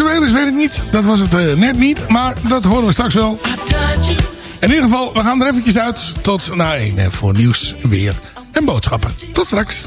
actueel is, weet ik niet. Dat was het uh, net niet, maar dat horen we straks wel. In ieder geval, we gaan er eventjes uit tot na 1 voor nieuws, weer en boodschappen. Tot straks.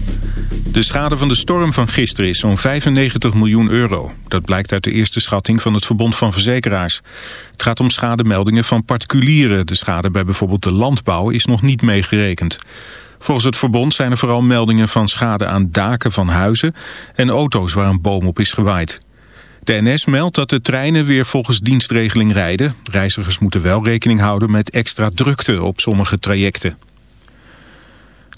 De schade van de storm van gisteren is zo'n 95 miljoen euro. Dat blijkt uit de eerste schatting van het Verbond van Verzekeraars. Het gaat om schademeldingen van particulieren. De schade bij bijvoorbeeld de landbouw is nog niet meegerekend. Volgens het verbond zijn er vooral meldingen van schade aan daken van huizen... en auto's waar een boom op is gewaaid. De NS meldt dat de treinen weer volgens dienstregeling rijden. Reizigers moeten wel rekening houden met extra drukte op sommige trajecten.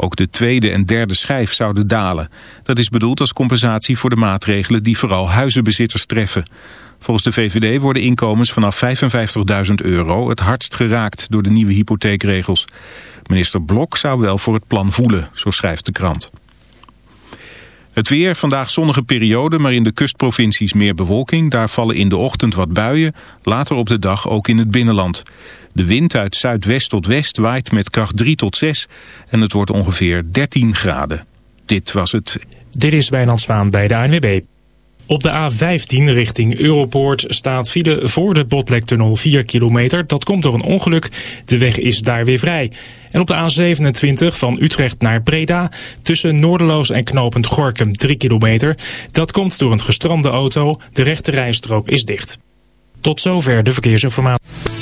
Ook de tweede en derde schijf zouden dalen. Dat is bedoeld als compensatie voor de maatregelen die vooral huizenbezitters treffen. Volgens de VVD worden inkomens vanaf 55.000 euro het hardst geraakt door de nieuwe hypotheekregels. Minister Blok zou wel voor het plan voelen, zo schrijft de krant. Het weer, vandaag zonnige periode, maar in de kustprovincies meer bewolking. Daar vallen in de ochtend wat buien, later op de dag ook in het binnenland. De wind uit zuidwest tot west waait met kracht 3 tot 6 en het wordt ongeveer 13 graden. Dit was het. Dit is Wijnand Zwaan bij de ANWB. Op de A15 richting Europoort staat file voor de Botlektunnel 4 kilometer. Dat komt door een ongeluk. De weg is daar weer vrij. En op de A27 van Utrecht naar Breda tussen Noorderloos en Knopend Gorkum 3 kilometer. Dat komt door een gestrande auto. De rechte rijstrook is dicht. Tot zover de verkeersinformatie.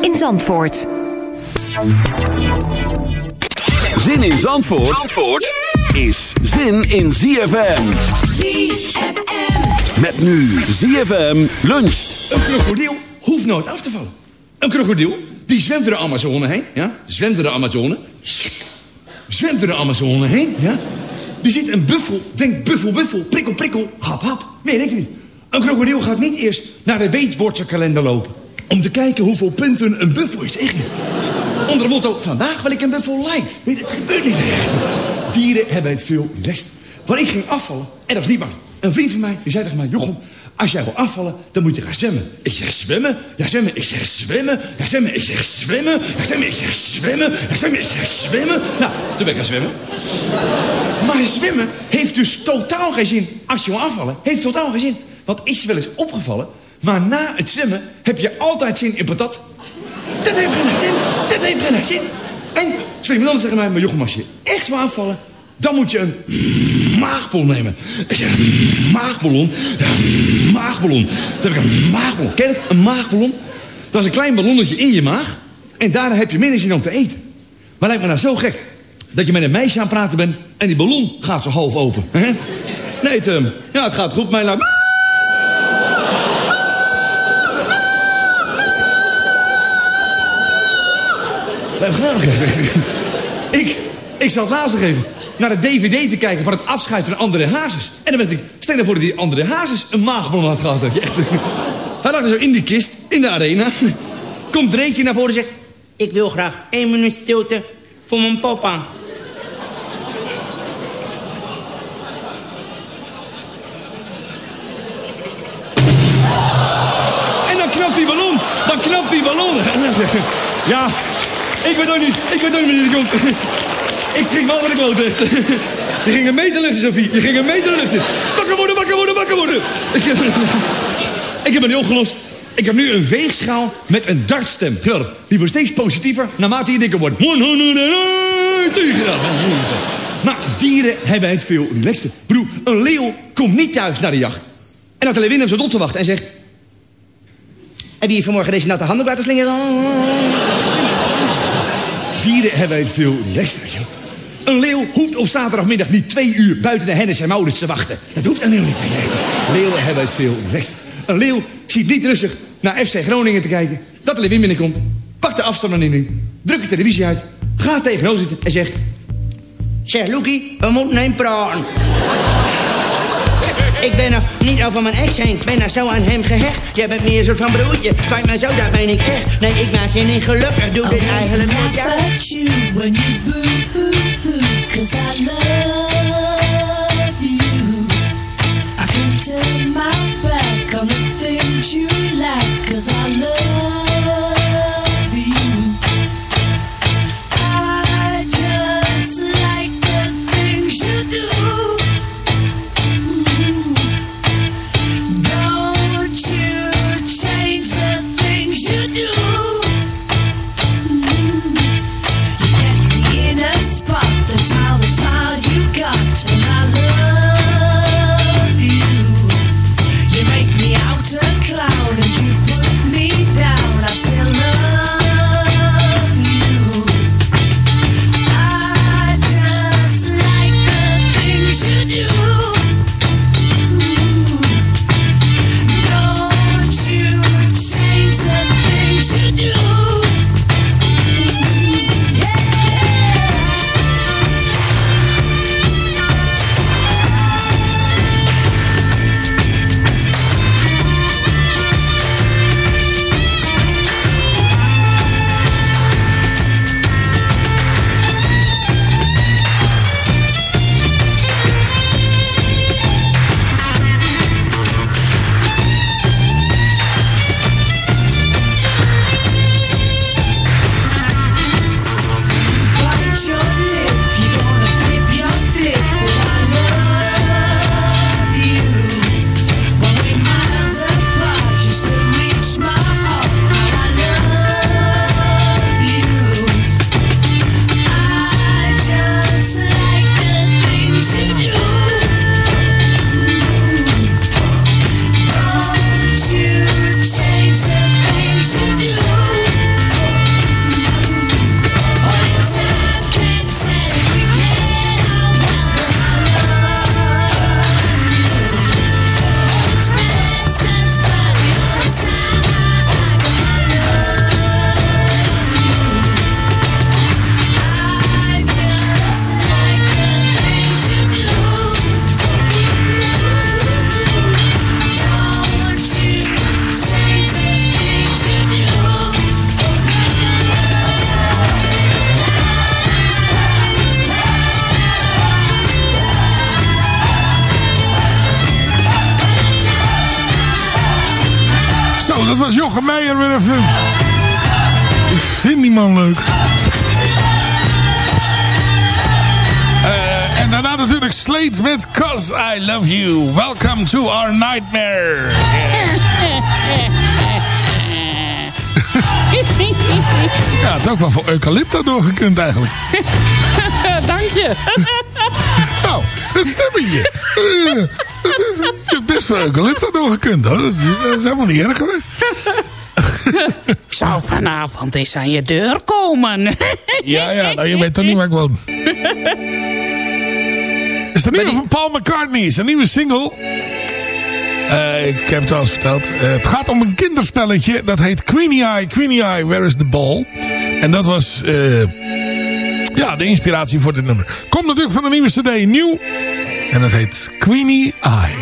in Zandvoort. Zin in Zandvoort, Zandvoort is zin in ZFM. ZFM. Met nu ZFM luncht. Een krokodil hoeft nooit af te vallen. Een krokodil, die zwemt door de Amazone heen. Ja, zwemt door de Amazone. zwemt door de Amazone heen, ja? Er zit een buffel, denkt buffel, buffel, prikkel, prikkel, hap, hap. Meer denk je niet. Een krokodil gaat niet eerst naar de weetwoordselkalender lopen... om te kijken hoeveel punten een buffel is, echt. Onder het motto, vandaag wil ik een buffel light. Je, het gebeurt niet echt. Dieren hebben het veel relaxed. Want ik ging afvallen, en dat is niet waar. Een vriend van mij, die zei tegen mij... Jochem, als jij wil afvallen, dan moet je gaan zwemmen. Ik zeg zwemmen? Ja, zwemmen. Ik zeg zwemmen. Ja, zwemmen. Ik zeg zwemmen. Ja, zwemmen. Ik zeg zwemmen. Ja, zwemmen. Ik zeg zwemmen. Nou, toen ben ik gaan zwemmen. Maar zwemmen heeft dus totaal geen zin. Als je wil afvallen, heeft totaal geen zin. Want is je wel eens opgevallen... maar na het zwemmen heb je altijd zin in patat. Dat heeft geen zin. Dat heeft geen zin. En twee mensen zeggen mij... maar Jochem, als je echt wil afvallen... dan moet je een maagballon nemen. Ik zeg, een maagballon? Een maagballon. Dan heb ik een maagballon. Ken je het? Een maagballon? Dat is een klein ballonnetje in je maag. En daarna heb je minder zin om te eten. Maar lijkt me nou zo gek... dat je met een meisje aan het praten bent... en die ballon gaat zo half open. Nee, ehm, ja, het gaat goed, mijn laat... Hebben gedaan. Ik, ik zat laatst even naar de DVD te kijken van het afscheid van André Hazes. En dan werd ik, stel voor dat die André Hazes een maagballon had gehad. Echt. Hij lag er zo in die kist, in de arena. Komt Dreetje naar voren en zegt... Ik wil graag één minuut stilte voor mijn papa. En dan knapt die ballon. Dan knapt die ballon. Ja, ik weet ook niet. Ik weet ook niet die komt. Ik schrik me al van de kloot, echt. Je ging een meter luchten, Sophie. Je ging een luchten. Wakker worden, wakker worden, wakker worden. Ik heb, ik heb het. Ik heb nu een veegschaal met een dartstem. Geweldig. Die wordt steeds positiever naarmate je dikker wordt. Maar dieren hebben het veel relaxter. Broer, een leeuw komt niet thuis naar de jacht. En dat de leeuwin hem op te wachten en zegt... Heb je vanmorgen deze natte handdoek laten slingeren? Dieren hebben het veel wel. Een leeuw hoeft op zaterdagmiddag niet twee uur buiten de Hennis en Maurits te wachten. Dat hoeft een leeuw niet. Leeuwen hebben het veel relaxter. Een leeuw ziet niet rustig naar FC Groningen te kijken. Dat de leeuwin binnenkomt. Pakt de afstand in nu. Drukt de televisie uit. Gaat tegenover zitten en zegt... Zeg, Loekie, we moeten een praten. Ik ben nog niet over mijn ex heen. Ben nou zo aan hem gehecht. Jij bent meer een soort van broertje. Spijt me zo, daar ben ik echt. Nee, ik maak je niet gelukkig. Doe dit eigenlijk met jou. you when you boo-hoo-hoo Cause I love Slate met Cause I Love You. Welcome to our nightmare. Ja, het ook wel voor Eucalypta doorgekund eigenlijk. Dank je. Nou, het stemmetje. Eh, Je hebt best voor Eucalypta doorgekund hoor. Dat is, dat is helemaal niet erg geweest. Ik zou vanavond eens aan je deur komen. Ja, ja, nou je weet toch niet waar ik woon. Is de nieuwe van Paul McCartney. Zijn nieuwe single. Eh, ik heb het al eens verteld. Eh, het gaat om een kinderspelletje. Dat heet Queenie Eye, Queenie Eye, Where is the Ball? En dat was... eh, ja, de inspiratie voor dit nummer. Komt natuurlijk van de nieuwe cd, nieuw. En het heet Queenie Eye.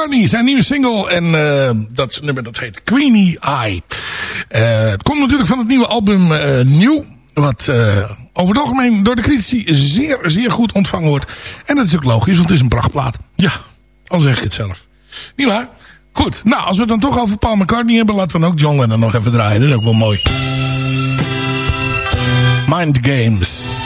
McCartney, zijn nieuwe single. En eh, dat nummer dat heet Queenie Eye. Eh, het komt natuurlijk van het nieuwe album eh, Nieuw. Wat over het algemeen door de critici zeer, zeer goed ontvangen wordt. En dat is ook logisch, want het is een prachtplaat. Ja, al zeg ik het zelf. Niet waar? Goed, nou als we het dan toch over Paul McCartney hebben... laten we dan ook John Lennon nog even draaien. Dat is ook wel mooi. Mind Games.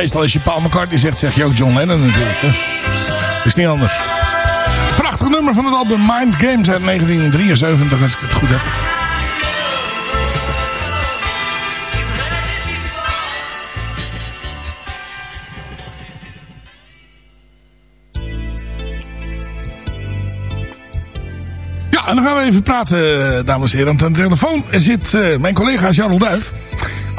Meestal als je Paul McCartney zegt, zeg je ook John Lennon natuurlijk. Is niet anders. Prachtig nummer van het album Mind Games uit 1973, als ik het goed heb. Ja, en dan gaan we even praten, dames en heren. Aan de telefoon zit eh, mijn collega Charles Duif.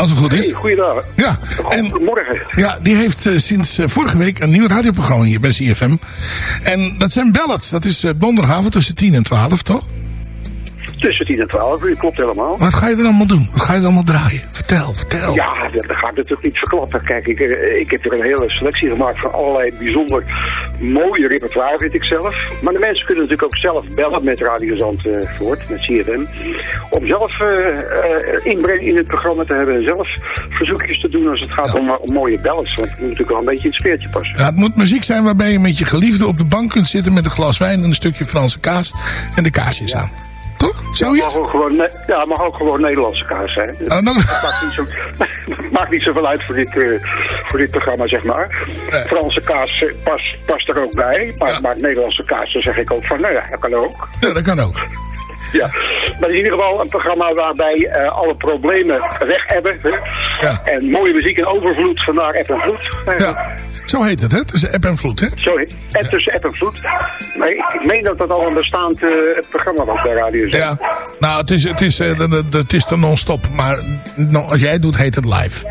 Als het goed is. Hey, goeiedag. Ja, en Goedemorgen. ja, die heeft eh, sinds eh, vorige week een nieuw radioprogramma hier bij CFM. En dat zijn ballads. Dat is uh, donderdagavond tussen 10 en 12, toch? Tussen 10 en 12 uur, klopt helemaal. Wat ga je er allemaal doen? Wat ga je er allemaal draaien? Vertel, vertel. Ja, dat dat ga ik natuurlijk niet verklappen. Kijk, ik, eh, ik heb er een hele selectie gemaakt van allerlei bijzonder mooie repertoire, vind ik zelf. Maar de mensen kunnen natuurlijk ook zelf bellen met Radio Zandvoort, met CFM. Om zelf eh, eh, inbreng in het programma te hebben en zelf verzoekjes te doen als het gaat om, om mooie ballads. Want het moet natuurlijk wel een beetje in het sfeertje passen. Ja, het moet muziek zijn waarbij je met je geliefde op de bank kunt zitten met een glas wijn en een stukje Franse kaas en de kaarsjes aan. Toch? Ja, Zoiets? mag ook gewoon, ja, mag ook gewoon Nederlandse kaas zijn. Oh, Dat maakt niet, zo, maakt niet zoveel uit voor dit, eh, voor dit programma, zeg maar. Nee. Franse kaas eh, past, past er ook bij. Maar, Ja. maar Nederlandse kaas, dan zeg ik ook van, nou ja, dat kan ook. Ja, dat kan ook. Ja. Maar in ieder geval een programma waarbij eh, alle problemen weg hebben. Hè? Ja. En mooie muziek in overvloed, vandaar app en vloed. Ja, zo heet het, hè? Tussen app en vloed, hè? Sorry, en tussen app en vloed. Maar ik, meen dat dat al een bestaand eh, programma was bij Radio Z. Ja, nou, het is, het is, eh, het is er non-stop. Maar no- als jij het doet, heet het live.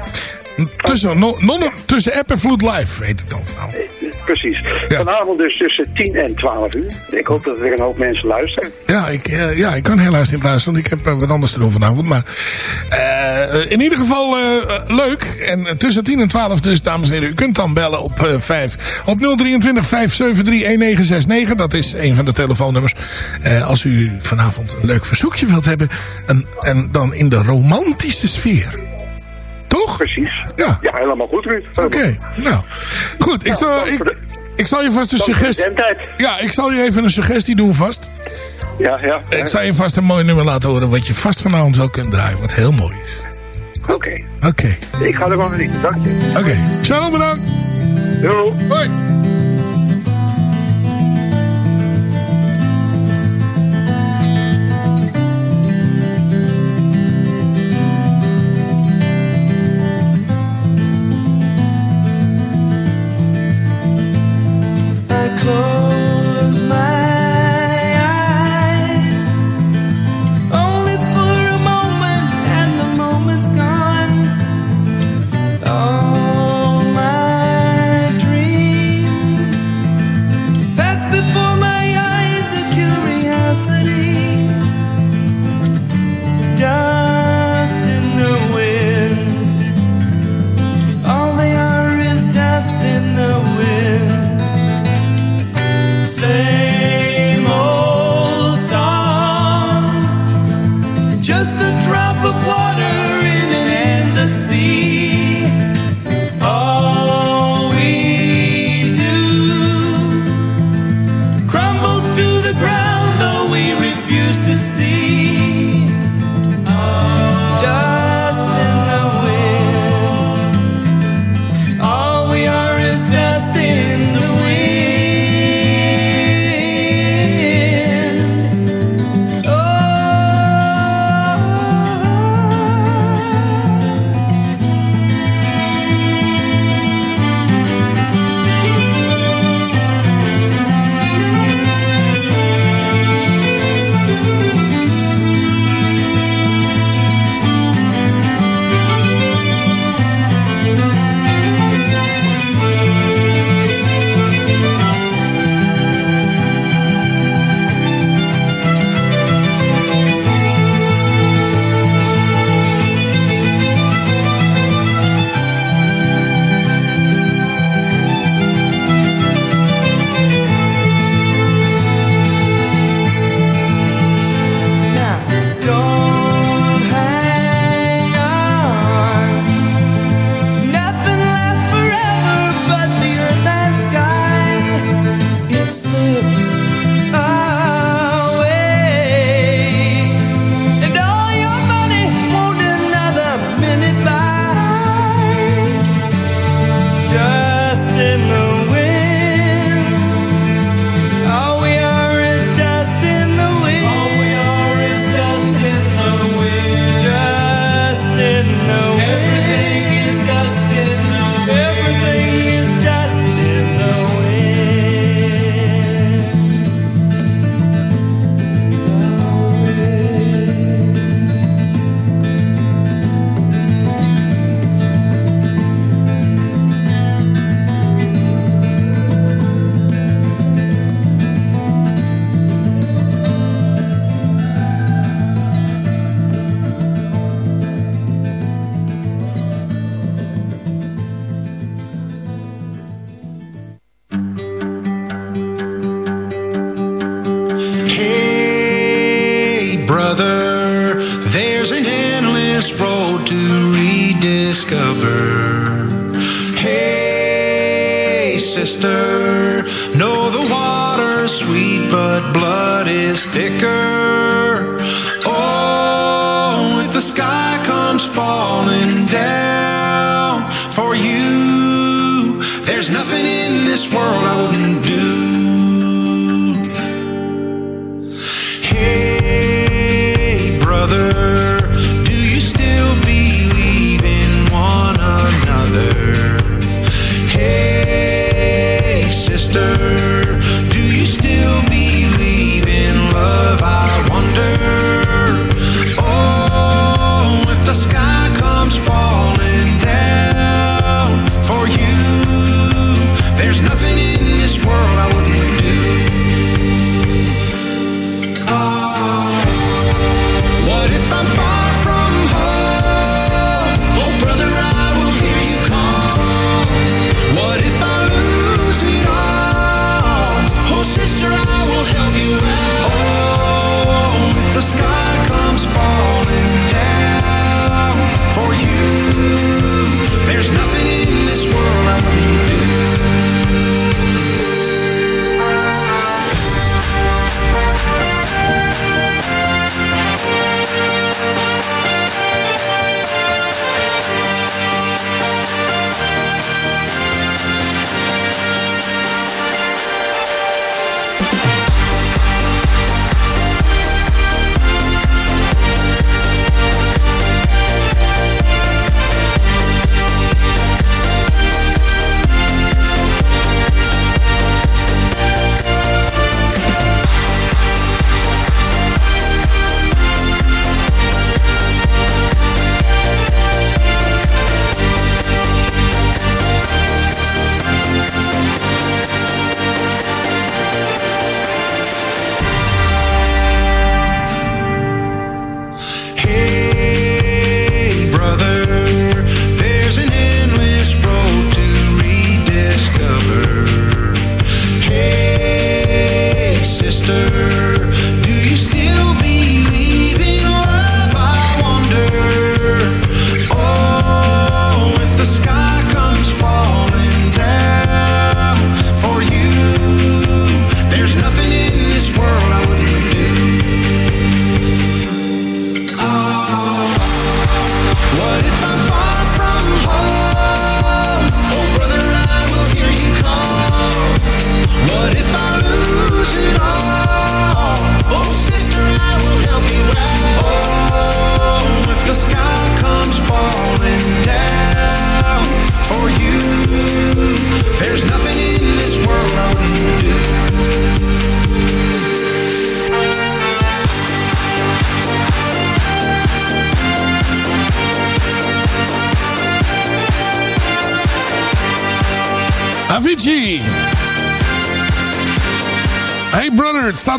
Tussen, no- non- tussen app en vloed live, heet het dan. Nou, Precies. Ja. Vanavond dus tussen 10 en 12 uur. Ik hoop dat er weer een hoop mensen luisteren. Ja, ik, eh, ja, ik kan helaas niet luisteren, want ik heb eh, wat anders te doen vanavond. Maar eh, in ieder geval leuk. En tussen 10 en 12 dus, dames en heren. U kunt dan bellen op, eh 5, op 023 573 1969. Dat is een van de telefoonnummers. Als u vanavond een leuk verzoekje wilt hebben. En, en dan in de romantische sfeer. Toch? Precies. Ja. Ja, helemaal goed, Ruud. Oké, nou. Goed, ik zal, ik, ik zal je vast een suggestie... Ja, ik zal je even een suggestie doen vast. Ja, ja. Ik zal je vast een mooi nummer laten horen wat je vast vanavond wel kunt draaien. Wat heel mooi is. Oké. Oké, Ik ga er wel naar Dank je. oké. Sharon bedankt. Doei. Hoi.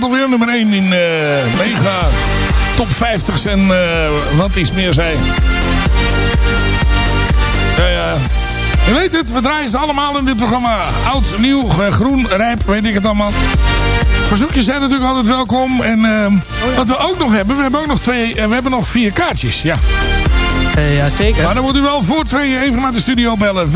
Staat alweer nummer 1 in eh mega top 50's en eh, wat iets meer zijn. Ja, ja. Je weet het, we draaien ze allemaal in dit programma. Oud, nieuw, eh, groen, rijp, weet ik het allemaal. Verzoekjes zijn natuurlijk altijd welkom. En eh, wat we ook nog hebben, we hebben ook nog twee, we hebben nog vier kaartjes. Ja. ja, zeker. Maar dan moet u wel voor twee even naar de studio bellen. 5731969.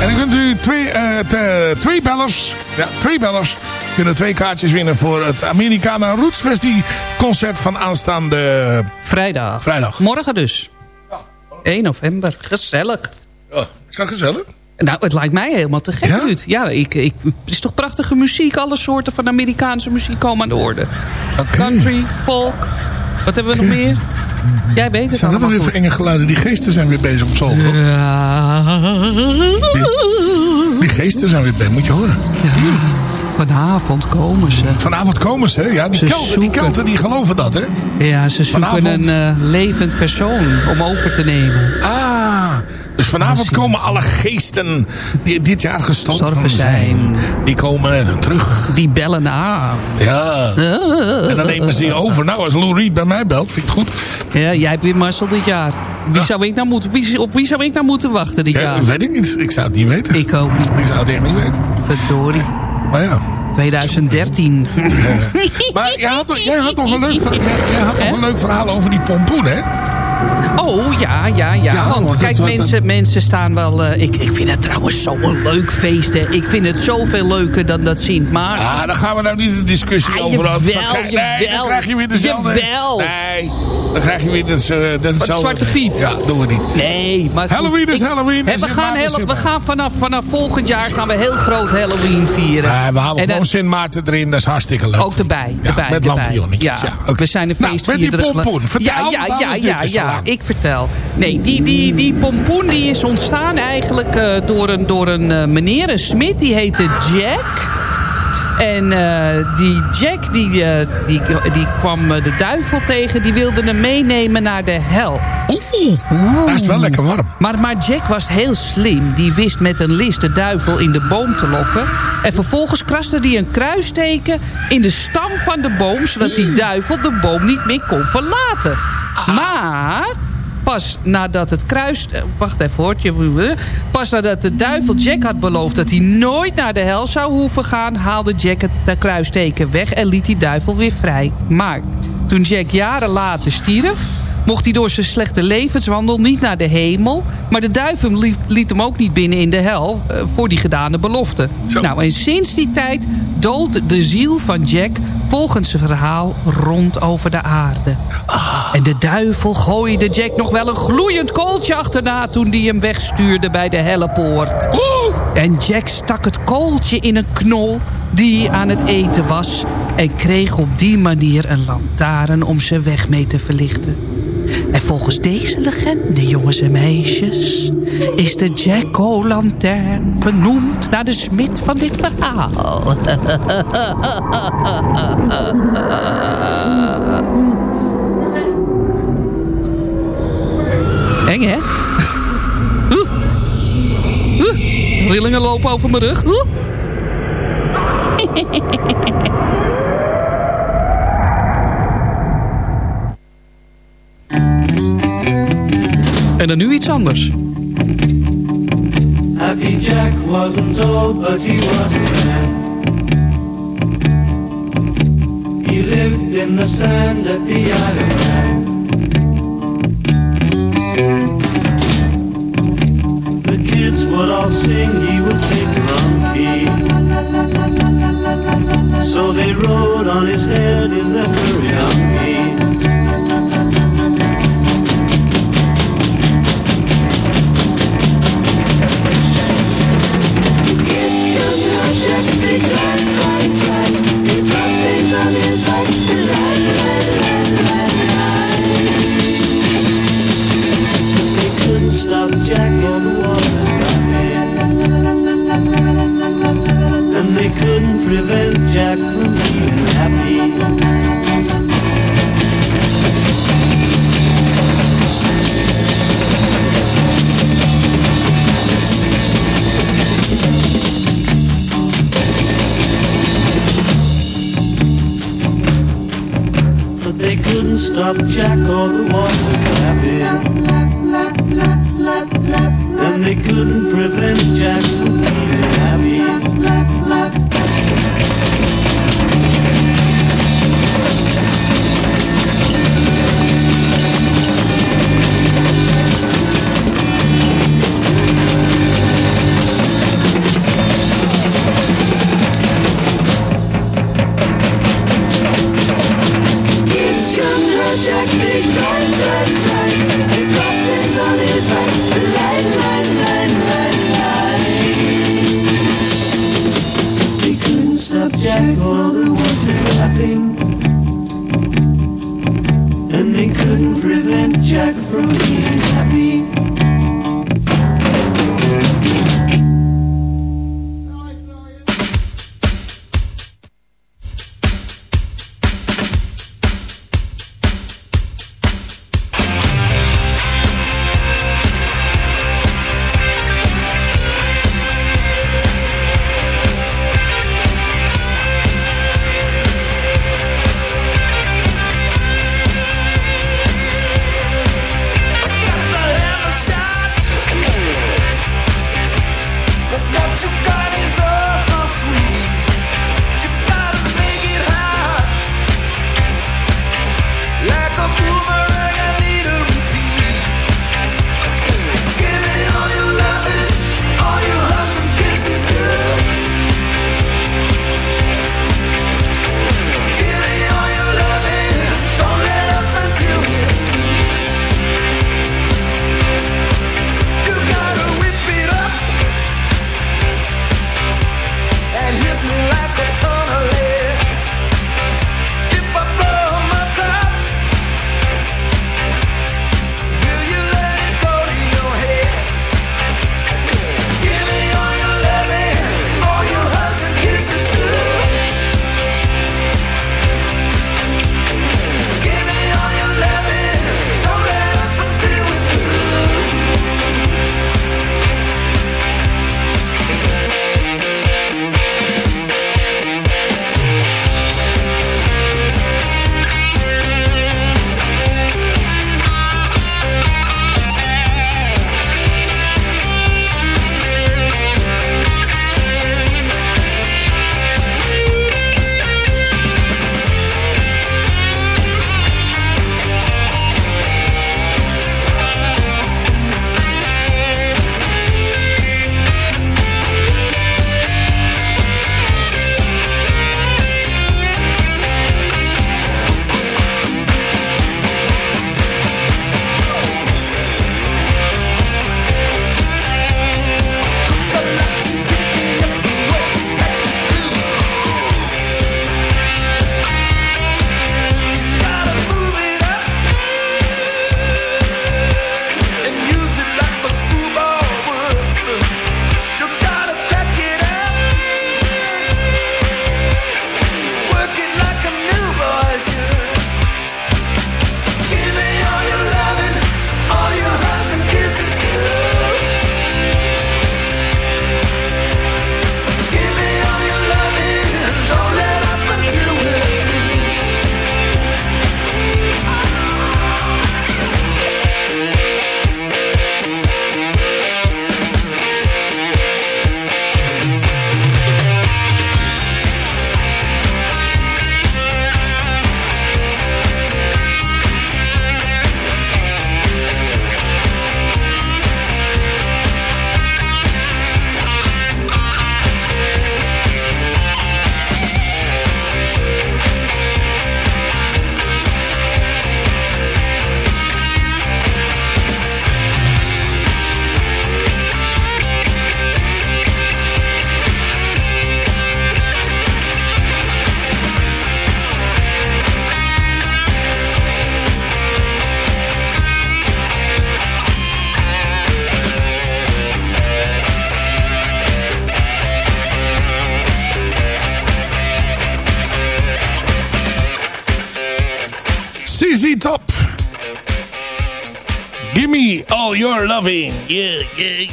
En dan kunt u twee, te- twee bellers, ja, twee bellers, kunnen twee kaartjes winnen voor het Americana Roots Festival concert van aanstaande Vrijdag. Vrijdag. Morgen dus. 1 november. Gezellig. Ja, is dat gezellig? Nou, het lijkt mij helemaal te gek, Ruud. Ja, ik, ik, het is toch prachtige muziek. Alle soorten van Amerikaanse muziek komen aan de orde. Country, folk. Wat hebben we nog meer? Jij weet het Zijn dat nog even goed. enge geluiden? Die geesten zijn weer bezig op zolder. hoor. Die geesten zijn weer bezig, moet je horen. Vanavond komen ze. Vanavond komen ze? Ja, die Ze Kelten, die zoeken. Kelten die geloven dat, hè? Ja, ze zoeken Vanavond. een eh, levend persoon om over te nemen. Ah, dus vanavond komen alle geesten die dit jaar gestorven zijn. Die komen er terug. Die bellen aan. Ja. En dan nemen ze je over. Nou, als Lou Reed bij mij belt, vind ik het goed. Ja, jij hebt weer Marcel dit jaar. Wie zou ik nou moeten, wie, op wie zou ik nou moeten wachten dit Ja, jaar? weet ik niet. Ik zou het niet weten. Ik ook niet. Ik zou het echt niet weten. Verdorie. Maar ja. 2013. Maar jij had, jij had nog een leuk, ver- jij, jij had nog een leuk verhaal over die pompoen, hè? Oh, ja, ja, ja. Ja, want kijk, dat- dat- mensen, mensen staan wel... eh, ik, ik vind het trouwens zo'n leuk feest, hè. Ik vind het zoveel leuker dan dat Sint Maarten. Ah, dan gaan we nou niet de discussie Ah, over. jawel, nee, dan krijg je weer dezelfde. Jawel. Nee, dan krijg je weer dat, uh, dat Zwarte Piet. Ja, doen we niet. Nee, maar... Halloween is ik- Halloween. En we, Sint gaan we gaan vanaf, vanaf volgend jaar gaan we heel groot Halloween vieren. Ja, we houden En gewoon Sint Maarten erin, dat is hartstikke leuk. ook erbij. Ja, erbij met lampionnetjes. Ja, Ja, we zijn een Nou, feest met die pompoen. Vertel, ja, ja, ja, ja, ja, ik vertel. Nee, die, die, die pompoen die is ontstaan eigenlijk eh, door een, door een eh, meneer, een smid, die heette Jack. En eh, die Jack die, eh, die, die kwam eh, de duivel tegen. Die wilde hem meenemen naar de hel. Oeh, dat is wel lekker warm. Maar, maar Jack was heel slim. Die wist met een list de duivel in de boom te lokken. En vervolgens kraste hij een kruisteken in de stam van de boom... zodat die duivel de boom niet meer kon verlaten. Maar... Pas nadat het kruis... eh, Wacht even hoor. Pas nadat de duivel Jack had beloofd... dat hij nooit naar de hel zou hoeven gaan... haalde Jack het eh, kruisteken weg... en liet die duivel weer vrij. Maar toen Jack jaren later stierf mocht hij door zijn slechte levenswandel niet naar de hemel. Maar de duivel liet, liet hem ook niet binnen in de hel eh, voor die gedane belofte. Nou, en sinds die tijd doolt de ziel van Jack volgens zijn verhaal rond over de aarde. En de duivel gooide Jack nog wel een gloeiend kooltje achterna... toen die hem wegstuurde bij de hellepoort. En Jack stak het kooltje in een knol die hij aan het eten was... en kreeg op die manier een lantaarn om zijn weg mee te verlichten. En volgens deze legende, jongens en meisjes... is de Jack-O-lantern vernoemd naar de smid van dit verhaal. Eng, hè? Oeh. Rillingen lopen over mijn rug. Dan nu iets anders. Happy Jack wasn't old, but he was a man. He lived in the sand at the Man. The kids would all sing, he would take monkey. So they rode on his head in the hurry They prevent Jack from being happy. But they couldn't stop Jack or the water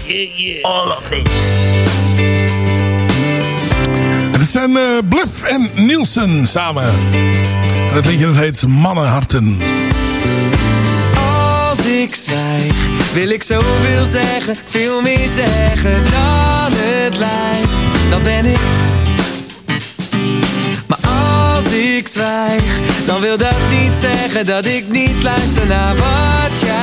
yeah, yeah. All of it. Het zijn uh, Bluff en Nielsen samen. En het liedje dat heet Mannenharten. Als ik zwijg, wil ik zoveel zeggen. Veel meer zeggen dan het lijkt. Dan ben ik Maar als ik zwijg Dan wil dat niet zeggen dat ik niet luister naar wat jij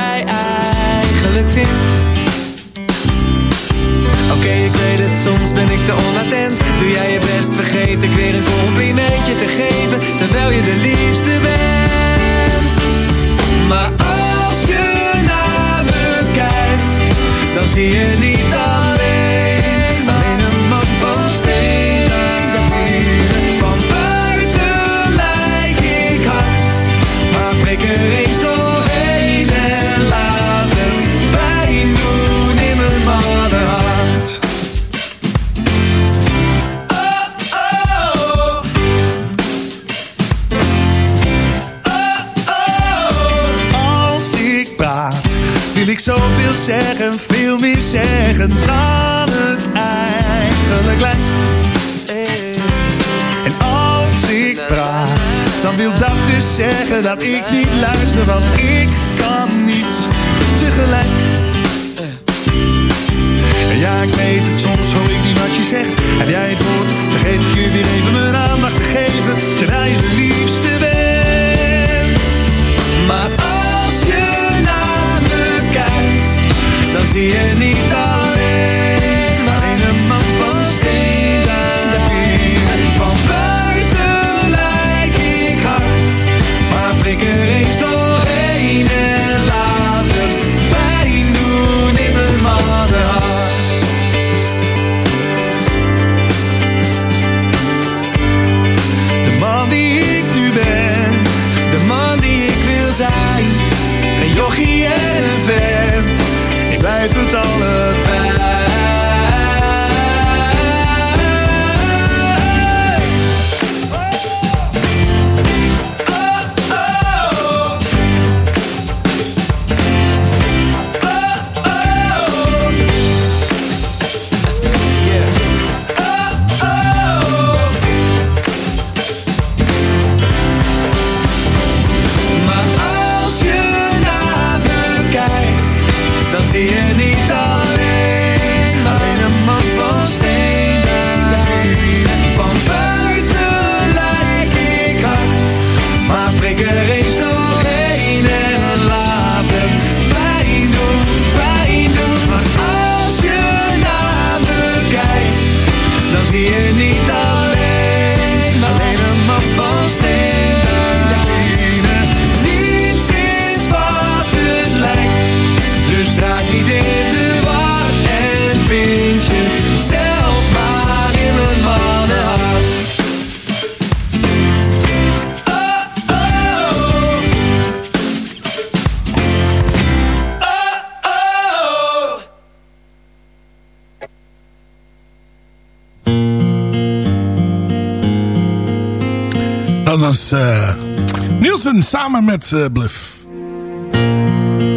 met uh, Bluff.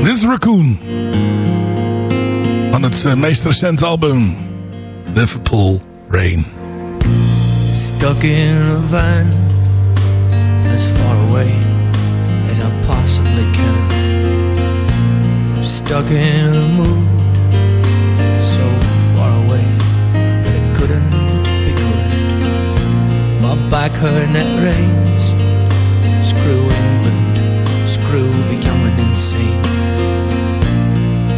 Liz Raccoon. Van het uh, meest recente album. Liverpool Rain. Stuck in a van. As far away as I possibly can. Stuck in a mood. So far away that it couldn't be good. My back her net rains. seen.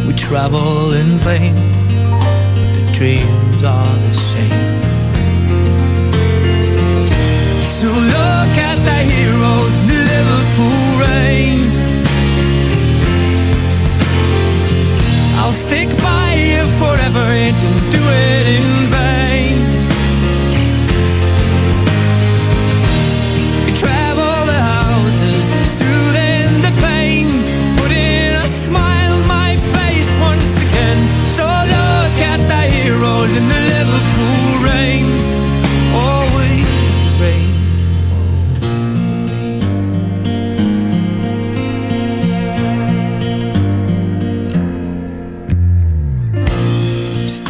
We travel in vain, but the dreams are the same. So look at the heroes in the Liverpool rain. I'll stick by you forever and do it in vain.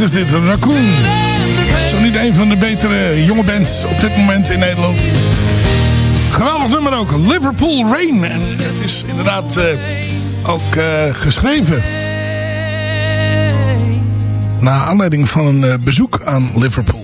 Band is dit, Raccoon. Zo niet een van de betere jonge bands op dit moment in Nederland. Geweldig nummer ook, Liverpool Rain. En het is inderdaad eh, ook eh, geschreven. Na aanleiding van een eh, bezoek aan Liverpool.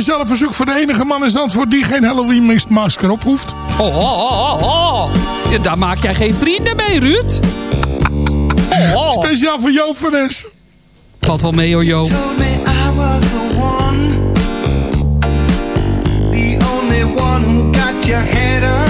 Speciale verzoek voor de enige man in Zandvoort die geen Halloween masker op hoeft. Oh, oh, oh, oh. Ja, daar maak jij geen vrienden mee, Ruud. Oh, oh. Speciaal voor Jo van Es. Valt wel mee hoor, Jo. told me I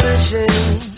vanishing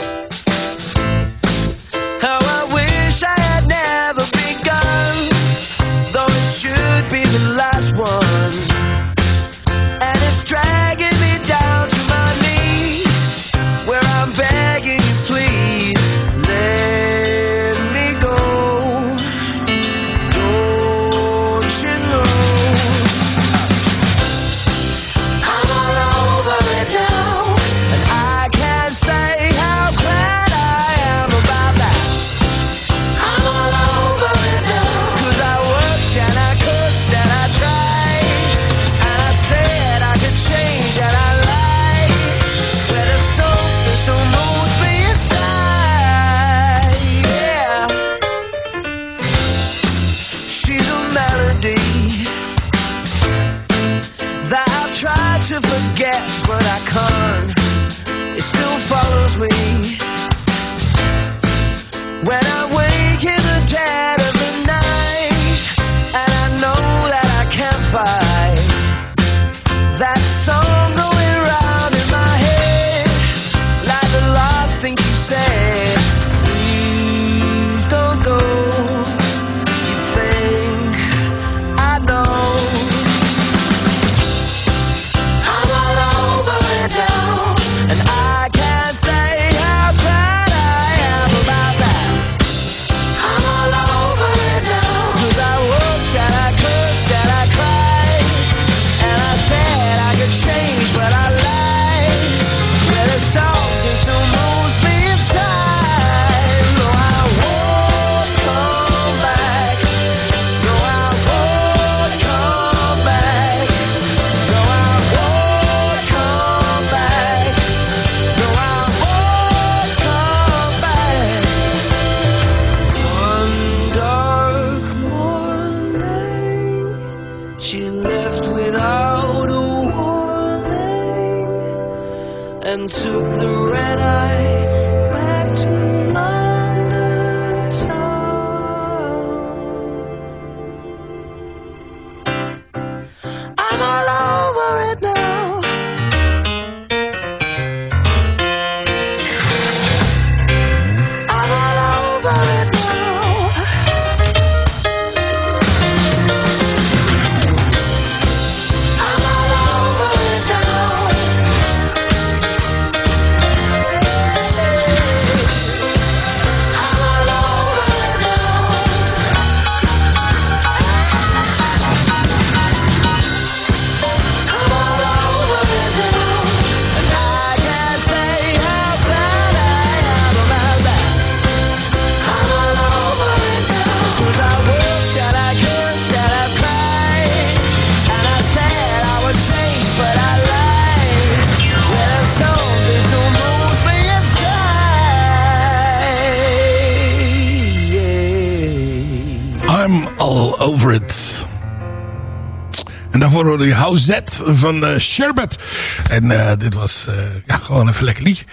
daarvoor hoorde je Z van eh Sherbet. En eh, dit was eh, ja, gewoon even een lekker liedje.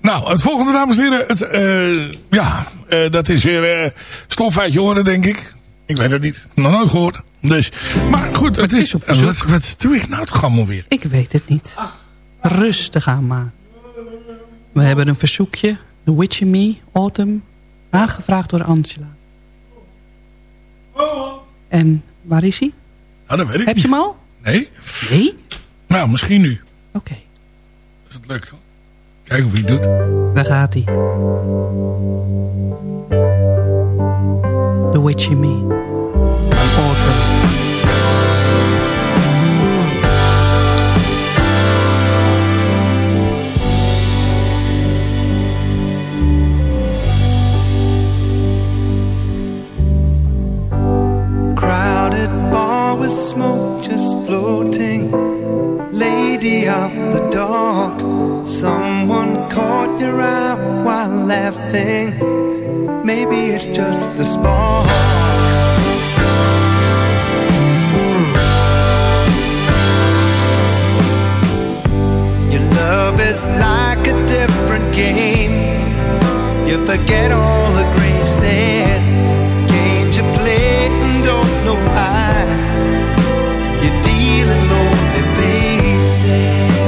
Nou, het volgende, dames en heren. Het, ja, dat is weer eh stof uit je oren, denk ik. Ik weet het niet. Nog nooit gehoord. Dus, maar goed, het is... wat, wat doe ik nou toch allemaal weer? Ik weet het niet. Rustig aan maar. We hebben een verzoekje. The Witch in Me, Autumn. Aangevraagd door Angela. En waar is hij? Dat weet ik Heb je hem al? Nee? Nee? Nou, misschien nu. Oké. Als het lukt. hoor. Kijken of hij het doet. Daar gaat hij. The Witch in Me. Autumn. With smoke just floating. Lady of the dark. Someone caught your eye while laughing. Maybe it's just the spark. Your love is like a different game. You forget all the graces. Games you play and don't know why. You're dealing lonely faces.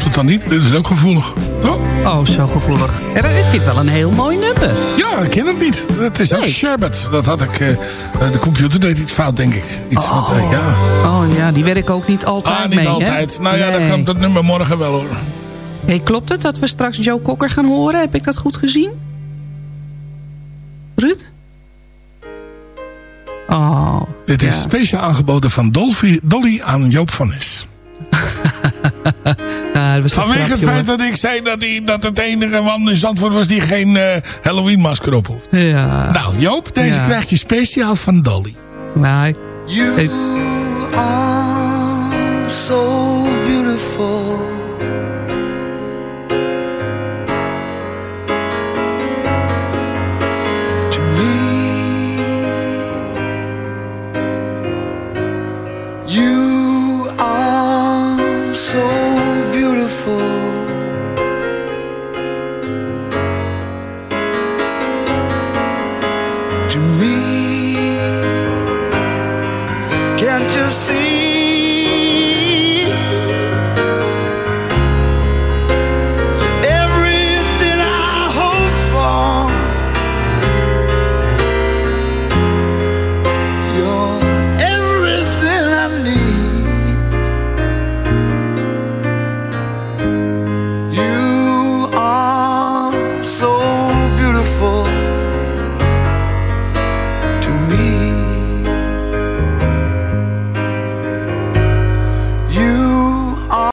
Klopt het dan niet. Dit is ook gevoelig. Toch? Oh, zo gevoelig. Dat- ik vind het wel een heel mooi nummer. Ja, ik ken het niet. Het is ook Sherbet. Dat had ik... eh, eh, de computer deed iets fout, denk ik. Iets wat, eh, ja. Oh ja, die werk ook niet altijd Ah, niet mee, hè? altijd. Nou ja, dan Nee. komt het nummer morgen wel hoor. Hey, klopt het dat we straks Joe Cocker gaan horen? Heb ik dat goed gezien? Ruud? Oh. Dit is speciaal aangeboden van Dolphy, Dolly aan Joop van Nes. Ja, dat was een Vanwege het feit dat ik zei dat, hij, dat het enige man in Zandvoort was die geen eh, Halloween masker op hoeft. Ja. Nou Joop, deze Ja. krijg je speciaal van Dolly. Ik- You are so